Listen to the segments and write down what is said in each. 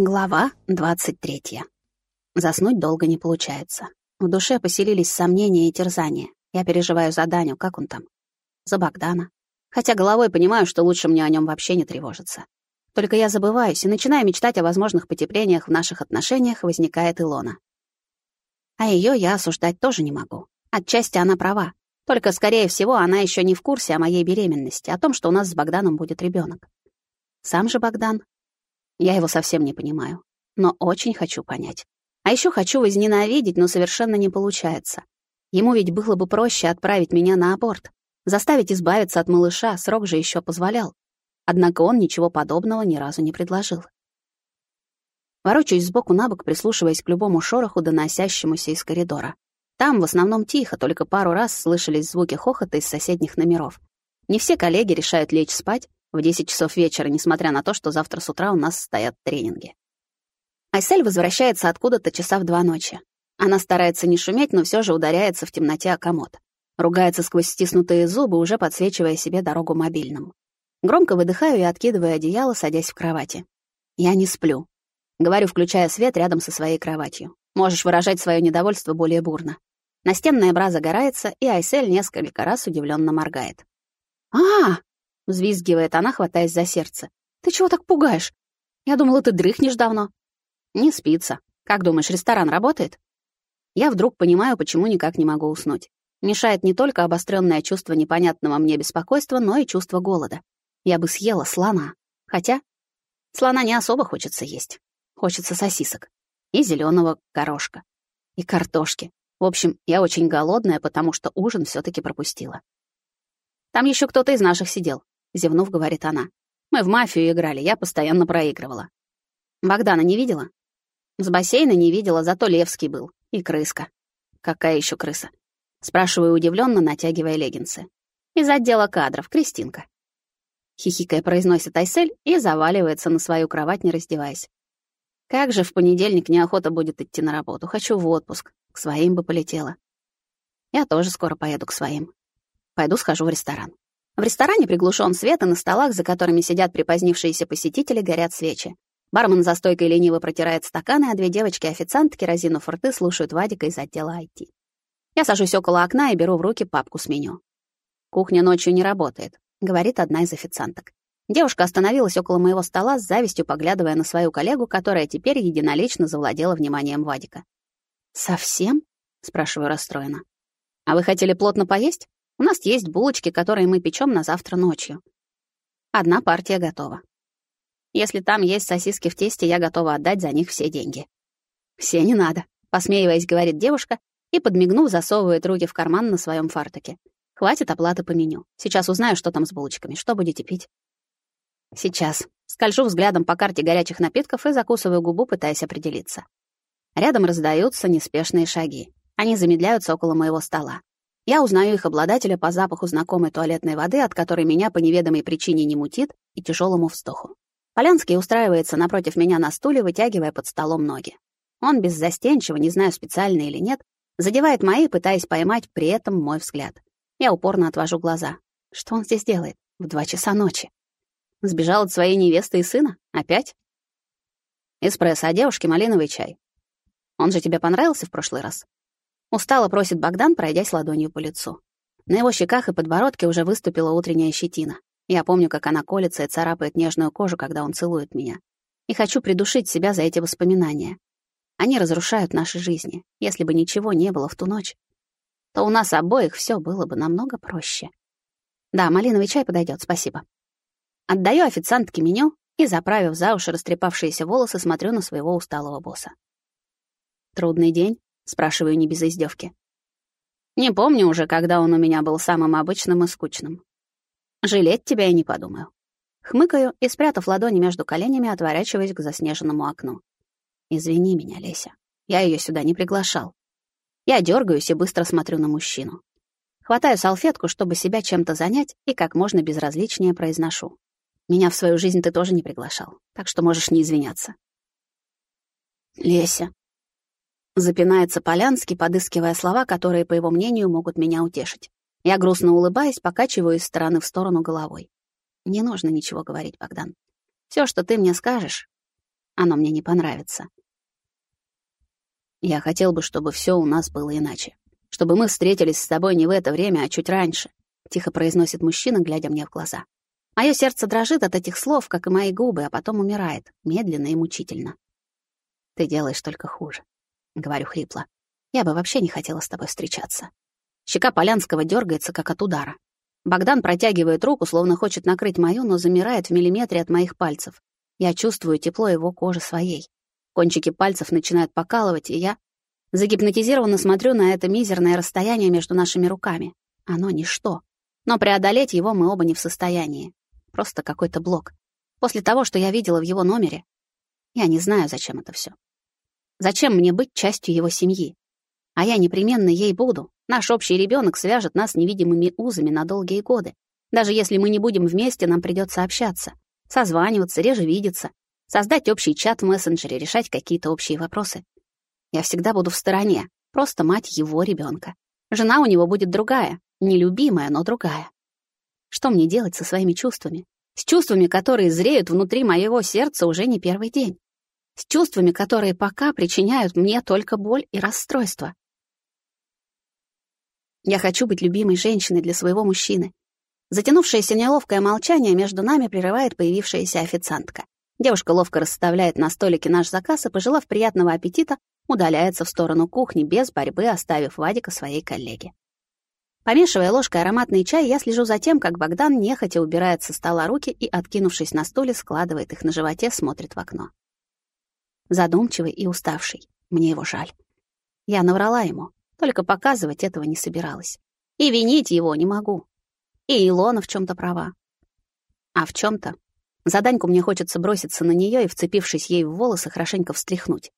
Глава 23. Заснуть долго не получается. В душе поселились сомнения и терзания. Я переживаю за Даню, как он там? За Богдана. Хотя головой понимаю, что лучше мне о нем вообще не тревожиться. Только я забываюсь и начинаю мечтать о возможных потеплениях в наших отношениях, возникает Илона. А ее я осуждать тоже не могу. Отчасти она права. Только, скорее всего, она еще не в курсе о моей беременности, о том, что у нас с Богданом будет ребенок. Сам же Богдан я его совсем не понимаю, но очень хочу понять. А еще хочу возненавидеть, но совершенно не получается. Ему ведь было бы проще отправить меня на аборт, заставить избавиться от малыша, срок же еще позволял. Однако он ничего подобного ни разу не предложил. Ворочаюсь сбоку на бок, прислушиваясь к любому шороху, доносящемуся из коридора. Там в основном тихо, только пару раз слышались звуки хохота из соседних номеров. Не все коллеги решают лечь спать, в 10 часов вечера, несмотря на то, что завтра с утра у нас стоят тренинги. Айсель возвращается откуда-то часа в два ночи. Она старается не шуметь, но все же ударяется в темноте о комод. Ругается сквозь стиснутые зубы, уже подсвечивая себе дорогу мобильным. Громко выдыхаю и откидываю одеяло, садясь в кровати. Я не сплю. Говорю, включая свет рядом со своей кроватью. Можешь выражать свое недовольство более бурно. Настенная бра загорается, и Айсель несколько раз удивленно моргает. «А, Взвизгивает она, хватаясь за сердце. «Ты чего так пугаешь? Я думала, ты дрыхнешь давно». «Не спится. Как думаешь, ресторан работает?» Я вдруг понимаю, почему никак не могу уснуть. Мешает не только обостренное чувство непонятного мне беспокойства, но и чувство голода. Я бы съела слона. Хотя слона не особо хочется есть. Хочется сосисок. И зеленого горошка. И картошки. В общем, я очень голодная, потому что ужин все таки пропустила. Там еще кто-то из наших сидел зевнув, говорит она. Мы в мафию играли, я постоянно проигрывала. Богдана не видела? С бассейна не видела, зато Левский был. И крыска. Какая еще крыса? Спрашиваю удивленно, натягивая леггинсы. Из отдела кадров, Кристинка. Хихикая произносит Айсель и заваливается на свою кровать, не раздеваясь. Как же в понедельник неохота будет идти на работу. Хочу в отпуск. К своим бы полетела. Я тоже скоро поеду к своим. Пойду схожу в ресторан. В ресторане приглушен свет, и на столах, за которыми сидят припозднившиеся посетители, горят свечи. Бармен за стойкой лениво протирает стаканы, а две девочки-официантки, разинув рты, слушают Вадика из отдела IT. Я сажусь около окна и беру в руки папку с меню. «Кухня ночью не работает», — говорит одна из официанток. Девушка остановилась около моего стола с завистью, поглядывая на свою коллегу, которая теперь единолично завладела вниманием Вадика. «Совсем?» — спрашиваю расстроенно. «А вы хотели плотно поесть?» У нас есть булочки, которые мы печем на завтра ночью. Одна партия готова. Если там есть сосиски в тесте, я готова отдать за них все деньги. Все не надо, посмеиваясь, говорит девушка и, подмигнув, засовывает руки в карман на своем фартуке. Хватит оплаты по меню. Сейчас узнаю, что там с булочками. Что будете пить? Сейчас. Скольжу взглядом по карте горячих напитков и закусываю губу, пытаясь определиться. Рядом раздаются неспешные шаги. Они замедляются около моего стола. Я узнаю их обладателя по запаху знакомой туалетной воды, от которой меня по неведомой причине не мутит, и тяжелому вздоху. Полянский устраивается напротив меня на стуле, вытягивая под столом ноги. Он беззастенчиво, не знаю, специально или нет, задевает мои, пытаясь поймать при этом мой взгляд. Я упорно отвожу глаза. Что он здесь делает? В два часа ночи. Сбежал от своей невесты и сына? Опять? Эспрессо, а девушке малиновый чай. Он же тебе понравился в прошлый раз? Устало просит Богдан, пройдясь ладонью по лицу. На его щеках и подбородке уже выступила утренняя щетина. Я помню, как она колется и царапает нежную кожу, когда он целует меня. И хочу придушить себя за эти воспоминания. Они разрушают наши жизни. Если бы ничего не было в ту ночь, то у нас обоих все было бы намного проще. Да, малиновый чай подойдет, спасибо. Отдаю официантке меню и, заправив за уши растрепавшиеся волосы, смотрю на своего усталого босса. Трудный день, Спрашиваю не без издевки. Не помню уже, когда он у меня был самым обычным и скучным. Жалеть тебя я не подумаю. Хмыкаю и, спрятав ладони между коленями, отворачиваюсь к заснеженному окну. Извини меня, Леся. Я ее сюда не приглашал. Я дергаюсь и быстро смотрю на мужчину. Хватаю салфетку, чтобы себя чем-то занять, и как можно безразличнее произношу. Меня в свою жизнь ты тоже не приглашал, так что можешь не извиняться. Леся, Запинается Полянский, подыскивая слова, которые, по его мнению, могут меня утешить. Я грустно улыбаясь, покачиваю из стороны в сторону головой. Не нужно ничего говорить, Богдан. Все, что ты мне скажешь, Оно мне не понравится. Я хотел бы, чтобы все у нас было иначе. Чтобы мы встретились с тобой не в это время, а чуть раньше, тихо произносит мужчина, глядя мне в глаза. Мое сердце дрожит от этих слов, как и мои губы, а потом умирает, медленно и мучительно. Ты делаешь только хуже, говорю хрипло. Я бы вообще не хотела с тобой встречаться. Щека Полянского дергается, как от удара. Богдан протягивает руку, словно хочет накрыть мою, но замирает в миллиметре от моих пальцев. Я чувствую тепло его кожи своей. Кончики пальцев начинают покалывать, и я загипнотизированно смотрю на это мизерное расстояние между нашими руками. Оно ничто. Но преодолеть его мы оба не в состоянии. Просто какой-то блок. После того, что я видела в его номере, я не знаю, зачем это все. Зачем мне быть частью его семьи? А я непременно ей буду. Наш общий ребенок свяжет нас невидимыми узами на долгие годы. Даже если мы не будем вместе, нам придется общаться, созваниваться, реже видеться, создать общий чат в мессенджере, решать какие-то общие вопросы. Я всегда буду в стороне, просто мать его ребенка. Жена у него будет другая, нелюбимая, но другая. Что мне делать со своими чувствами? С чувствами, которые зреют внутри моего сердца уже не первый день. С чувствами, которые пока причиняют мне только боль и расстройство. Я хочу быть любимой женщиной для своего мужчины. Затянувшееся неловкое молчание между нами прерывает появившаяся официантка. Девушка ловко расставляет на столике наш заказ и, пожелав приятного аппетита, удаляется в сторону кухни без борьбы, оставив Вадика своей коллеге. Помешивая ложкой ароматный чай, я слежу за тем, как Богдан нехотя убирает со стола руки и, откинувшись на стуле, складывает их на животе, смотрит в окно. Задумчивый и уставший. Мне его жаль. Я наврала ему, только показывать этого не собиралась. И винить его не могу. И Илона в чем то права. А в чем то За Даньку мне хочется броситься на нее и, вцепившись ей в волосы, хорошенько встряхнуть.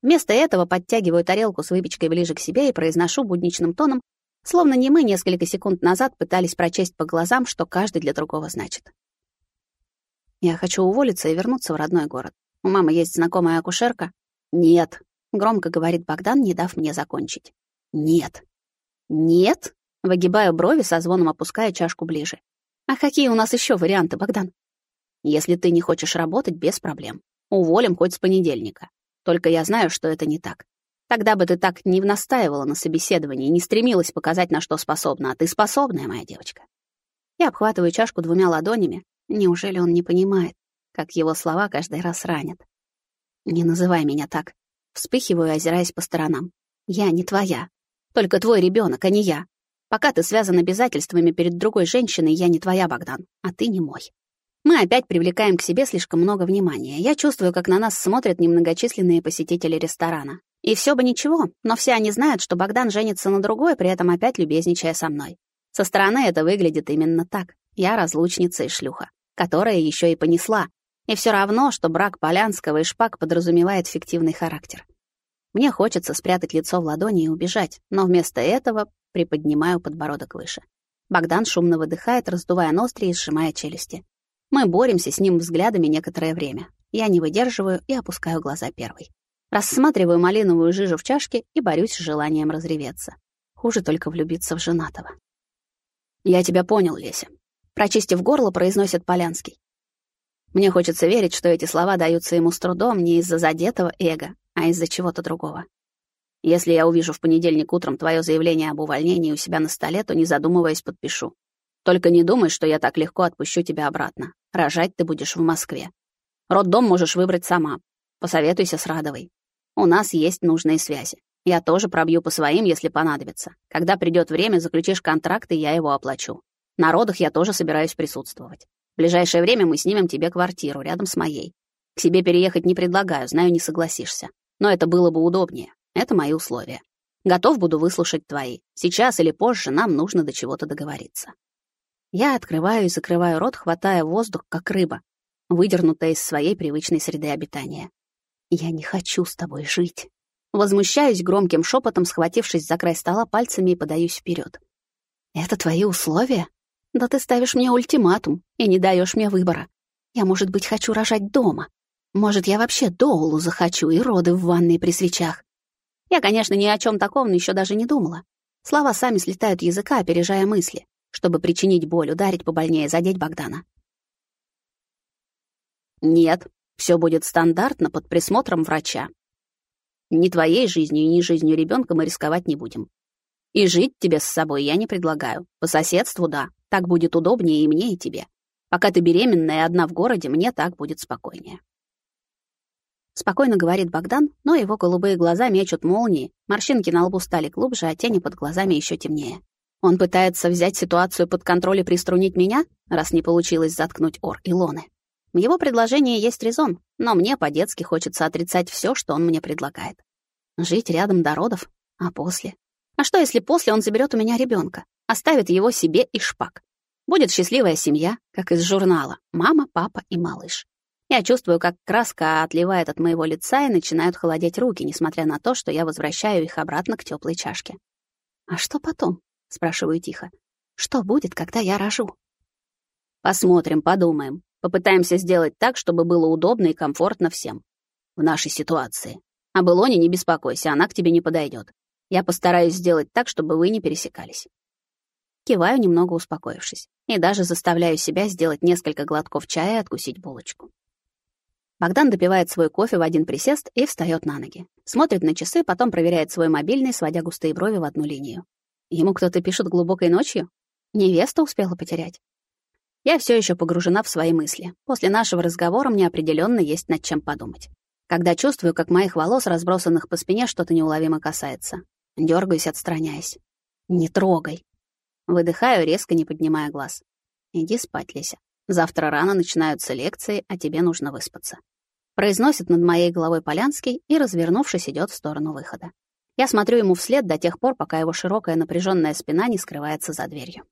Вместо этого подтягиваю тарелку с выпечкой ближе к себе и произношу будничным тоном, Словно не мы несколько секунд назад пытались прочесть по глазам, что каждый для другого значит. Я хочу уволиться и вернуться в родной город. У мамы есть знакомая акушерка. Нет, громко говорит Богдан, не дав мне закончить. Нет. Нет? Выгибаю брови, со звоном опуская чашку ближе. А какие у нас еще варианты, Богдан? Если ты не хочешь работать, без проблем. Уволим хоть с понедельника. Только я знаю, что это не так. Тогда бы ты так не настаивала на собеседовании, не стремилась показать, на что способна, а ты способная, моя девочка. Я обхватываю чашку двумя ладонями. Неужели он не понимает, как его слова каждый раз ранят? Не называй меня так. Вспыхиваю, озираясь по сторонам. Я не твоя. Только твой ребенок, а не я. Пока ты связан обязательствами перед другой женщиной, я не твоя, Богдан, а ты не мой. Мы опять привлекаем к себе слишком много внимания. Я чувствую, как на нас смотрят немногочисленные посетители ресторана. И все бы ничего, но все они знают, что Богдан женится на другой, при этом опять любезничая со мной. Со стороны это выглядит именно так. Я разлучница и шлюха, которая еще и понесла. И все равно, что брак Полянского и Шпак подразумевает фиктивный характер. Мне хочется спрятать лицо в ладони и убежать, но вместо этого приподнимаю подбородок выше. Богдан шумно выдыхает, раздувая ноздри и сжимая челюсти. Мы боремся с ним взглядами некоторое время. Я не выдерживаю и опускаю глаза первой. Рассматриваю малиновую жижу в чашке и борюсь с желанием разреветься. Хуже только влюбиться в женатого. «Я тебя понял, Леся», — прочистив горло, произносит Полянский. Мне хочется верить, что эти слова даются ему с трудом не из-за задетого эго, а из-за чего-то другого. Если я увижу в понедельник утром твое заявление об увольнении у себя на столе, то, не задумываясь, подпишу. Только не думай, что я так легко отпущу тебя обратно. Рожать ты будешь в Москве. Роддом можешь выбрать сама. Посоветуйся с Радовой. У нас есть нужные связи. Я тоже пробью по своим, если понадобится. Когда придет время, заключишь контракт, и я его оплачу. На родах я тоже собираюсь присутствовать. В ближайшее время мы снимем тебе квартиру рядом с моей. К себе переехать не предлагаю, знаю, не согласишься. Но это было бы удобнее. Это мои условия. Готов буду выслушать твои. Сейчас или позже нам нужно до чего-то договориться. Я открываю и закрываю рот, хватая воздух, как рыба, выдернутая из своей привычной среды обитания. «Я не хочу с тобой жить». Возмущаюсь громким шепотом, схватившись за край стола пальцами и подаюсь вперед. «Это твои условия? Да ты ставишь мне ультиматум и не даешь мне выбора. Я, может быть, хочу рожать дома. Может, я вообще доулу захочу и роды в ванной при свечах. Я, конечно, ни о чем таком еще даже не думала. Слова сами слетают языка, опережая мысли, чтобы причинить боль, ударить побольнее, задеть Богдана. «Нет, Все будет стандартно под присмотром врача. Ни твоей жизнью, ни жизнью ребенка мы рисковать не будем. И жить тебе с собой я не предлагаю. По соседству, да. Так будет удобнее и мне, и тебе. Пока ты беременная и одна в городе, мне так будет спокойнее. Спокойно говорит Богдан, но его голубые глаза мечут молнии, морщинки на лбу стали глубже, а тени под глазами еще темнее. Он пытается взять ситуацию под контроль и приструнить меня, раз не получилось заткнуть Ор и Лоны. В его предложении есть резон, но мне по-детски хочется отрицать все, что он мне предлагает. Жить рядом до родов, а после? А что, если после он заберет у меня ребенка, оставит его себе и шпак? Будет счастливая семья, как из журнала. Мама, папа и малыш. Я чувствую, как краска отливает от моего лица и начинают холодеть руки, несмотря на то, что я возвращаю их обратно к теплой чашке. «А что потом?» — спрашиваю тихо. «Что будет, когда я рожу?» «Посмотрим, подумаем. Попытаемся сделать так, чтобы было удобно и комфортно всем. В нашей ситуации. Об Илоне не беспокойся, она к тебе не подойдет. Я постараюсь сделать так, чтобы вы не пересекались». Киваю, немного успокоившись, и даже заставляю себя сделать несколько глотков чая и откусить булочку. Богдан допивает свой кофе в один присест и встает на ноги. Смотрит на часы, потом проверяет свой мобильный, сводя густые брови в одну линию. Ему кто-то пишет глубокой ночью? Невеста успела потерять. Я все еще погружена в свои мысли. После нашего разговора мне определенно есть над чем подумать. Когда чувствую, как моих волос, разбросанных по спине, что-то неуловимо касается. Дергаюсь, отстраняясь. «Не трогай!» Выдыхаю, резко не поднимая глаз. «Иди спать, Леся. Завтра рано начинаются лекции, а тебе нужно выспаться произносит над моей головой Полянский и, развернувшись, идет в сторону выхода. Я смотрю ему вслед до тех пор, пока его широкая напряженная спина не скрывается за дверью.